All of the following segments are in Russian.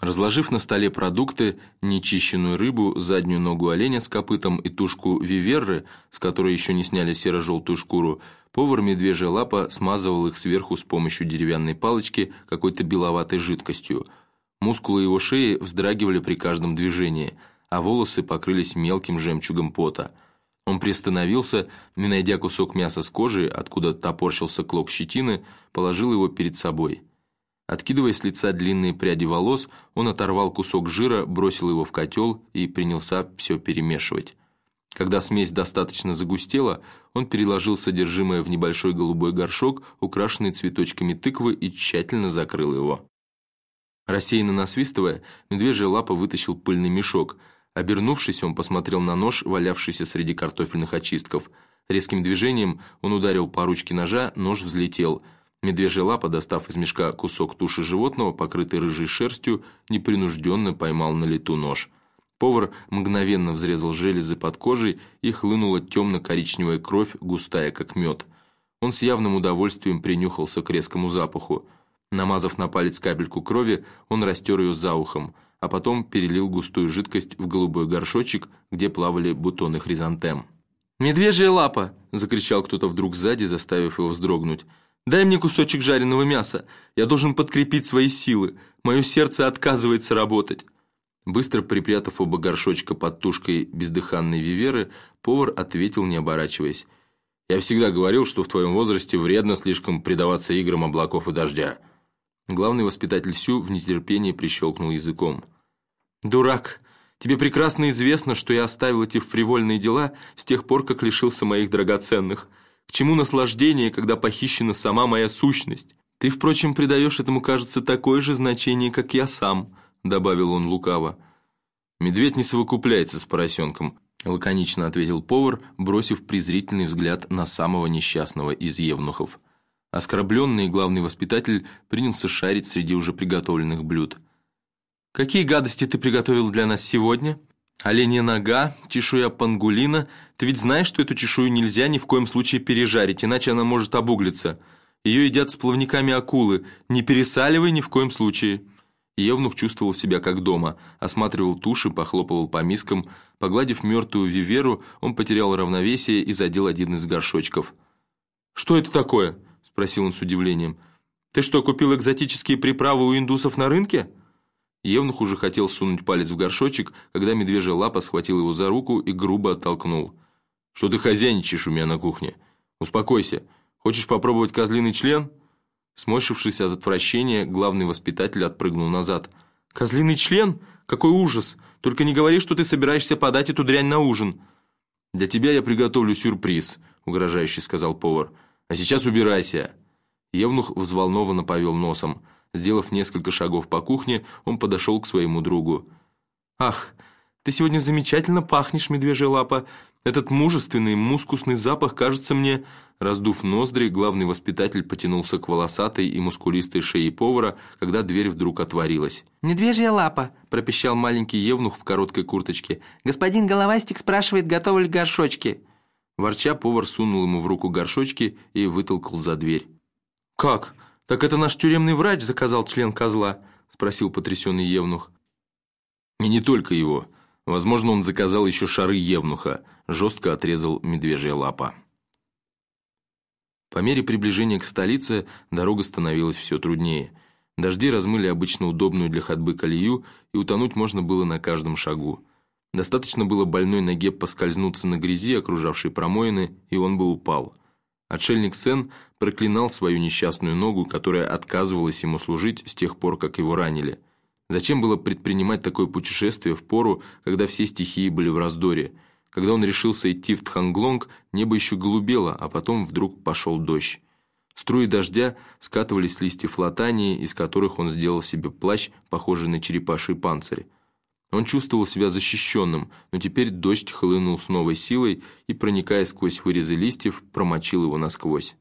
Разложив на столе продукты, нечищенную рыбу, заднюю ногу оленя с копытом и тушку виверры, с которой еще не сняли серо-желтую шкуру, повар медвежья лапа смазывал их сверху с помощью деревянной палочки какой-то беловатой жидкостью. Мускулы его шеи вздрагивали при каждом движении, а волосы покрылись мелким жемчугом пота. Он приостановился и, найдя кусок мяса с кожи, откуда топорщился клок щетины, положил его перед собой – Откидывая с лица длинные пряди волос, он оторвал кусок жира, бросил его в котел и принялся все перемешивать. Когда смесь достаточно загустела, он переложил содержимое в небольшой голубой горшок, украшенный цветочками тыквы, и тщательно закрыл его. Рассеянно насвистывая, медвежья лапа вытащил пыльный мешок. Обернувшись, он посмотрел на нож, валявшийся среди картофельных очистков. Резким движением он ударил по ручке ножа, нож взлетел – Медвежья лапа, достав из мешка кусок туши животного, покрытый рыжей шерстью, непринужденно поймал на лету нож. Повар мгновенно взрезал железы под кожей, и хлынула темно-коричневая кровь, густая, как мед. Он с явным удовольствием принюхался к резкому запаху. Намазав на палец капельку крови, он растер ее за ухом, а потом перелил густую жидкость в голубой горшочек, где плавали бутоны хризантем. «Медвежья лапа!» – закричал кто-то вдруг сзади, заставив его вздрогнуть – Дай мне кусочек жареного мяса. Я должен подкрепить свои силы. Мое сердце отказывается работать». Быстро припрятав оба горшочка под тушкой бездыханной виверы, повар ответил, не оборачиваясь. «Я всегда говорил, что в твоем возрасте вредно слишком предаваться играм облаков и дождя». Главный воспитатель Сю в нетерпении прищелкнул языком. «Дурак! Тебе прекрасно известно, что я оставил эти фривольные дела с тех пор, как лишился моих драгоценных. К чему наслаждение, когда похищена сама моя сущность? Ты, впрочем, придаешь этому, кажется, такое же значение, как я сам», — добавил он лукаво. «Медведь не совокупляется с поросенком», — лаконично ответил повар, бросив презрительный взгляд на самого несчастного из евнухов. Оскорбленный главный воспитатель принялся шарить среди уже приготовленных блюд. «Какие гадости ты приготовил для нас сегодня?» Оленья нога, чешуя пангулина. Ты ведь знаешь, что эту чешую нельзя ни в коем случае пережарить, иначе она может обуглиться. Ее едят с плавниками акулы. Не пересаливай ни в коем случае». Евнух чувствовал себя как дома, осматривал туши, похлопывал по мискам. Погладив мертвую виверу, он потерял равновесие и задел один из горшочков. «Что это такое?» – спросил он с удивлением. «Ты что, купил экзотические приправы у индусов на рынке?» Евнух уже хотел сунуть палец в горшочек, когда медвежья лапа схватил его за руку и грубо оттолкнул. «Что ты хозяйничаешь у меня на кухне? Успокойся. Хочешь попробовать козлиный член?» Сморщившись от отвращения, главный воспитатель отпрыгнул назад. «Козлиный член? Какой ужас! Только не говори, что ты собираешься подать эту дрянь на ужин!» «Для тебя я приготовлю сюрприз», — угрожающе сказал повар. «А сейчас убирайся!» Евнух взволнованно повел носом. Сделав несколько шагов по кухне, он подошел к своему другу. «Ах, ты сегодня замечательно пахнешь, медвежья лапа. Этот мужественный, мускусный запах кажется мне...» Раздув ноздри, главный воспитатель потянулся к волосатой и мускулистой шее повара, когда дверь вдруг отворилась. «Медвежья лапа!» – пропищал маленький евнух в короткой курточке. «Господин Головастик спрашивает, готовы ли горшочки?» Ворча, повар сунул ему в руку горшочки и вытолкал за дверь. «Как? «Так это наш тюремный врач заказал член козла?» – спросил потрясенный Евнух. «И не только его. Возможно, он заказал еще шары Евнуха», – жестко отрезал медвежья лапа. По мере приближения к столице дорога становилась все труднее. Дожди размыли обычно удобную для ходьбы колею, и утонуть можно было на каждом шагу. Достаточно было больной ноге поскользнуться на грязи, окружавшей промоины, и он бы упал. Отшельник Сен проклинал свою несчастную ногу, которая отказывалась ему служить с тех пор, как его ранили. Зачем было предпринимать такое путешествие в пору, когда все стихии были в раздоре? Когда он решился идти в Тханглонг, небо еще голубело, а потом вдруг пошел дождь. Струи дождя скатывались с листьев латании, из которых он сделал себе плащ, похожий на черепаший панцирь. Он чувствовал себя защищенным, но теперь дождь хлынул с новой силой и, проникая сквозь вырезы листьев, промочил его насквозь.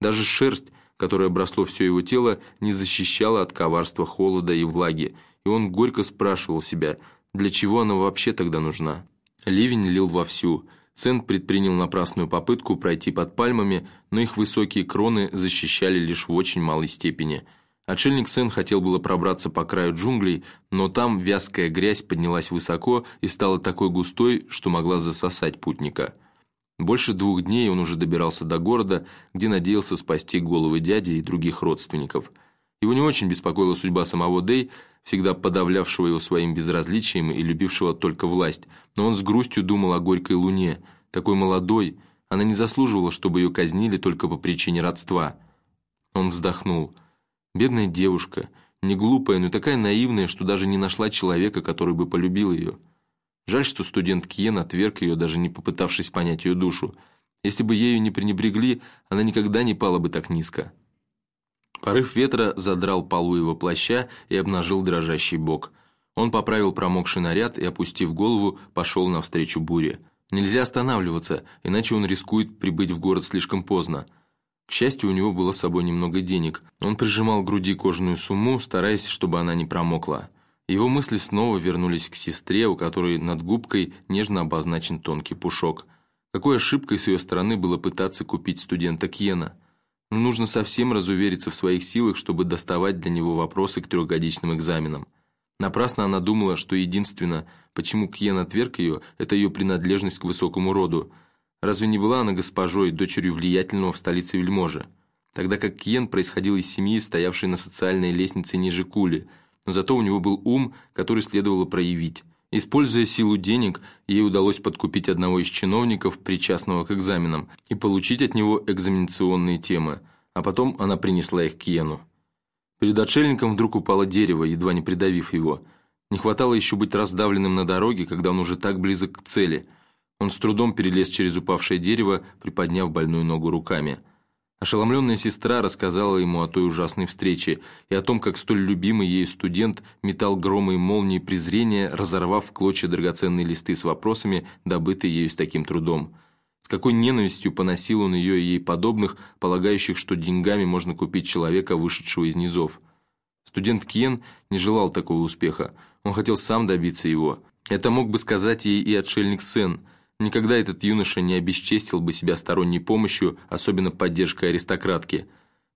Даже шерсть, которая обросло все его тело, не защищала от коварства холода и влаги, и он горько спрашивал себя, для чего она вообще тогда нужна. Ливень лил вовсю. Сен предпринял напрасную попытку пройти под пальмами, но их высокие кроны защищали лишь в очень малой степени. Отшельник Сен хотел было пробраться по краю джунглей, но там вязкая грязь поднялась высоко и стала такой густой, что могла засосать путника. Больше двух дней он уже добирался до города, где надеялся спасти головы дяди и других родственников. Его не очень беспокоила судьба самого Дэй, всегда подавлявшего его своим безразличием и любившего только власть, но он с грустью думал о горькой луне, такой молодой, она не заслуживала, чтобы ее казнили только по причине родства. Он вздохнул. Бедная девушка, не глупая, но такая наивная, что даже не нашла человека, который бы полюбил ее. Жаль, что студент Кьен отверг ее, даже не попытавшись понять ее душу. Если бы ею не пренебрегли, она никогда не пала бы так низко. Порыв ветра задрал полу его плаща и обнажил дрожащий бок. Он поправил промокший наряд и, опустив голову, пошел навстречу буре. Нельзя останавливаться, иначе он рискует прибыть в город слишком поздно. К счастью, у него было с собой немного денег. Он прижимал к груди кожаную сумму, стараясь, чтобы она не промокла. Его мысли снова вернулись к сестре, у которой над губкой нежно обозначен тонкий пушок. Какой ошибкой с ее стороны было пытаться купить студента Кьена. Но нужно совсем разувериться в своих силах, чтобы доставать для него вопросы к трехгодичным экзаменам. Напрасно она думала, что единственно, почему Кьен отверг ее, это ее принадлежность к высокому роду. Разве не была она госпожой, дочерью влиятельного в столице вельможи? Тогда как Кьен происходил из семьи, стоявшей на социальной лестнице ниже Кули – но зато у него был ум, который следовало проявить. Используя силу денег, ей удалось подкупить одного из чиновников, причастного к экзаменам, и получить от него экзаменационные темы, а потом она принесла их к Йену. Перед отшельником вдруг упало дерево, едва не придавив его. Не хватало еще быть раздавленным на дороге, когда он уже так близок к цели. Он с трудом перелез через упавшее дерево, приподняв больную ногу руками – Ошеломленная сестра рассказала ему о той ужасной встрече и о том, как столь любимый ей студент метал громы и молнии презрения, разорвав в клочья драгоценные листы с вопросами, добытые ею с таким трудом. С какой ненавистью поносил он ее и ей подобных, полагающих, что деньгами можно купить человека, вышедшего из низов. Студент Кен не желал такого успеха, он хотел сам добиться его. Это мог бы сказать ей и отшельник Сен – Никогда этот юноша не обесчестил бы себя сторонней помощью, особенно поддержкой аристократки.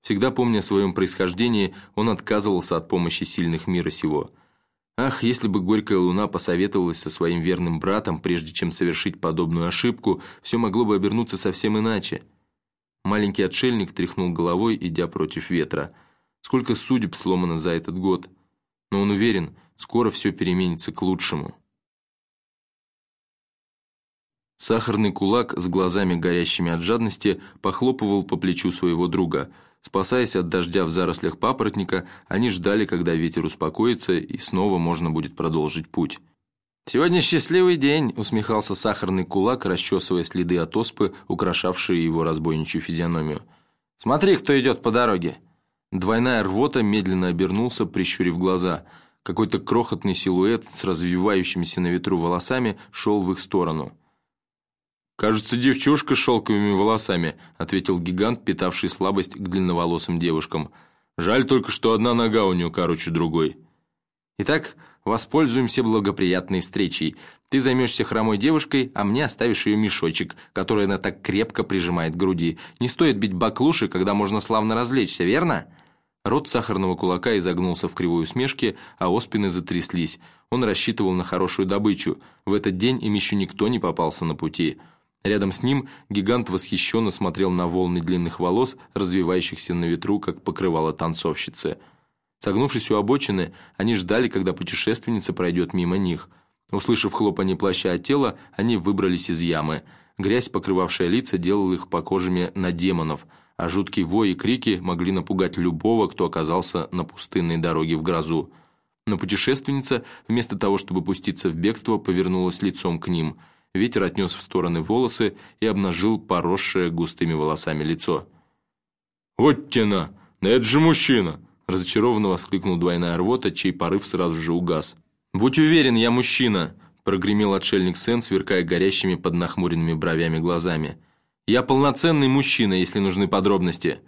Всегда помня о своем происхождении, он отказывался от помощи сильных мира сего. Ах, если бы Горькая Луна посоветовалась со своим верным братом, прежде чем совершить подобную ошибку, все могло бы обернуться совсем иначе. Маленький отшельник тряхнул головой, идя против ветра. Сколько судеб сломано за этот год. Но он уверен, скоро все переменится к лучшему. Сахарный кулак с глазами горящими от жадности похлопывал по плечу своего друга. Спасаясь от дождя в зарослях папоротника, они ждали, когда ветер успокоится, и снова можно будет продолжить путь. «Сегодня счастливый день», — усмехался сахарный кулак, расчесывая следы от оспы, украшавшие его разбойничью физиономию. «Смотри, кто идет по дороге». Двойная рвота медленно обернулся, прищурив глаза. Какой-то крохотный силуэт с развивающимися на ветру волосами шел в их сторону. «Кажется, девчушка с шелковыми волосами», ответил гигант, питавший слабость к длинноволосым девушкам. «Жаль только, что одна нога у нее короче другой». «Итак, воспользуемся благоприятной встречей. Ты займешься хромой девушкой, а мне оставишь ее мешочек, который она так крепко прижимает к груди. Не стоит бить баклуши, когда можно славно развлечься, верно?» Рот сахарного кулака изогнулся в кривой усмешке, а оспины затряслись. Он рассчитывал на хорошую добычу. В этот день им еще никто не попался на пути. Рядом с ним гигант восхищенно смотрел на волны длинных волос, развивающихся на ветру, как покрывало танцовщицы. Согнувшись у обочины, они ждали, когда путешественница пройдет мимо них. Услышав хлопанье плаща от тела, они выбрались из ямы. Грязь, покрывавшая лица, делала их похожими на демонов, а жуткие вои и крики могли напугать любого, кто оказался на пустынной дороге в грозу. Но путешественница, вместо того, чтобы пуститься в бегство, повернулась лицом к ним – Ветер отнес в стороны волосы и обнажил поросшее густыми волосами лицо. «Вот тена! Это же мужчина!» Разочарованно воскликнул двойная рвота, чей порыв сразу же угас. «Будь уверен, я мужчина!» прогремел отшельник Сен, сверкая горящими под нахмуренными бровями глазами. «Я полноценный мужчина, если нужны подробности!»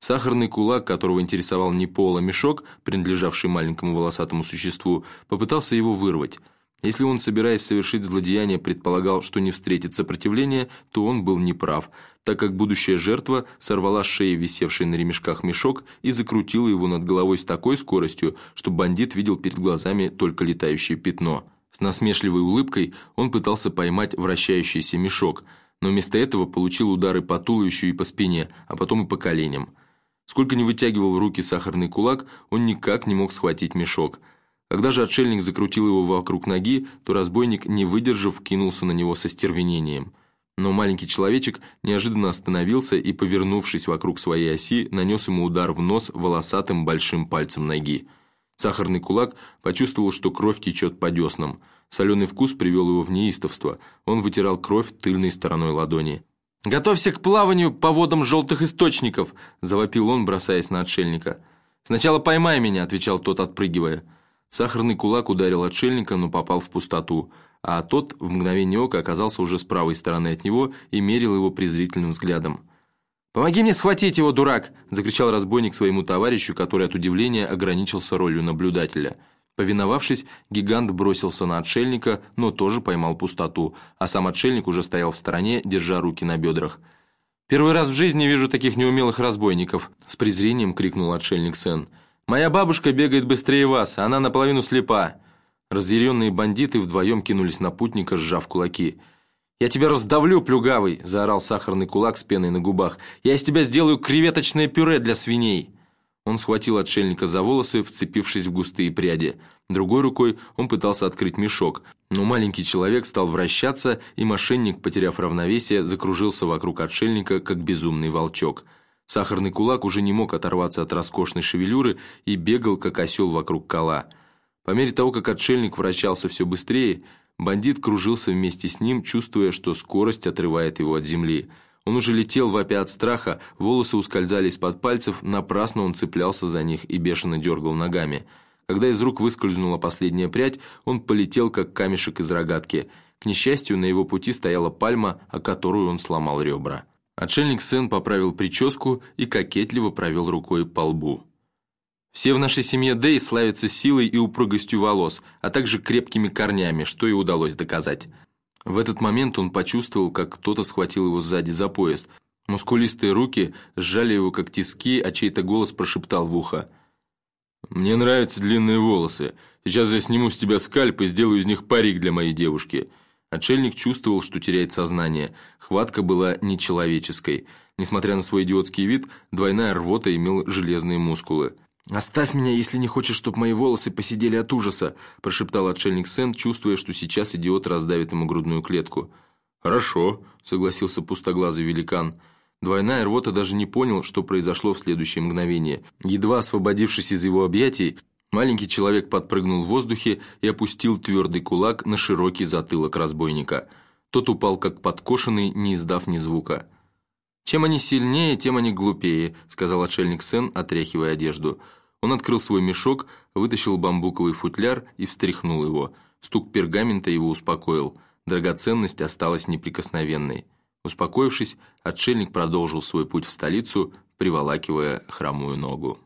Сахарный кулак, которого интересовал не пол, а мешок, принадлежавший маленькому волосатому существу, попытался его вырвать – Если он, собираясь совершить злодеяние, предполагал, что не встретит сопротивления, то он был неправ, так как будущая жертва сорвала с шеи висевший на ремешках мешок и закрутила его над головой с такой скоростью, что бандит видел перед глазами только летающее пятно. С насмешливой улыбкой он пытался поймать вращающийся мешок, но вместо этого получил удары по туловищу и по спине, а потом и по коленям. Сколько не вытягивал руки сахарный кулак, он никак не мог схватить мешок – когда же отшельник закрутил его вокруг ноги, то разбойник, не выдержав, кинулся на него со стервенением. Но маленький человечек неожиданно остановился и, повернувшись вокруг своей оси, нанес ему удар в нос волосатым большим пальцем ноги. Сахарный кулак почувствовал, что кровь течет по деснам. Соленый вкус привел его в неистовство. Он вытирал кровь тыльной стороной ладони. «Готовься к плаванию по водам желтых источников!» – завопил он, бросаясь на отшельника. «Сначала поймай меня!» – отвечал тот, отпрыгивая. Сахарный кулак ударил отшельника, но попал в пустоту, а тот в мгновение ока оказался уже с правой стороны от него и мерил его презрительным взглядом. «Помоги мне схватить его, дурак!» – закричал разбойник своему товарищу, который от удивления ограничился ролью наблюдателя. Повиновавшись, гигант бросился на отшельника, но тоже поймал пустоту, а сам отшельник уже стоял в стороне, держа руки на бедрах. «Первый раз в жизни вижу таких неумелых разбойников!» – с презрением крикнул отшельник Сен – Моя бабушка бегает быстрее вас, она наполовину слепа». Разъяренные бандиты вдвоем кинулись на путника, сжав кулаки. «Я тебя раздавлю, плюгавый!» – заорал сахарный кулак с пеной на губах. «Я из тебя сделаю креветочное пюре для свиней!» Он схватил отшельника за волосы, вцепившись в густые пряди. Другой рукой он пытался открыть мешок, но маленький человек стал вращаться, и мошенник, потеряв равновесие, закружился вокруг отшельника, как безумный волчок – Сахарный кулак уже не мог оторваться от роскошной шевелюры и бегал, как осел вокруг кола. По мере того, как отшельник вращался все быстрее, бандит кружился вместе с ним, чувствуя, что скорость отрывает его от земли. Он уже летел, вопя от страха, волосы ускользали из-под пальцев, напрасно он цеплялся за них и бешено дергал ногами. Когда из рук выскользнула последняя прядь, он полетел, как камешек из рогатки. К несчастью, на его пути стояла пальма, о которую он сломал ребра. Отшельник Сен поправил прическу и кокетливо провел рукой по лбу. «Все в нашей семье Дэй славятся силой и упругостью волос, а также крепкими корнями, что и удалось доказать». В этот момент он почувствовал, как кто-то схватил его сзади за пояс. Мускулистые руки сжали его, как тиски, а чей-то голос прошептал в ухо. «Мне нравятся длинные волосы. Сейчас я сниму с тебя скальп и сделаю из них парик для моей девушки». Отшельник чувствовал, что теряет сознание. Хватка была нечеловеческой. Несмотря на свой идиотский вид, двойная рвота имел железные мускулы. «Оставь меня, если не хочешь, чтобы мои волосы посидели от ужаса», прошептал отшельник Сент, чувствуя, что сейчас идиот раздавит ему грудную клетку. «Хорошо», согласился пустоглазый великан. Двойная рвота даже не понял, что произошло в следующее мгновение. Едва освободившись из его объятий, Маленький человек подпрыгнул в воздухе и опустил твердый кулак на широкий затылок разбойника. Тот упал как подкошенный, не издав ни звука. «Чем они сильнее, тем они глупее», — сказал отшельник Сен, отряхивая одежду. Он открыл свой мешок, вытащил бамбуковый футляр и встряхнул его. Стук пергамента его успокоил. Драгоценность осталась неприкосновенной. Успокоившись, отшельник продолжил свой путь в столицу, приволакивая хромую ногу.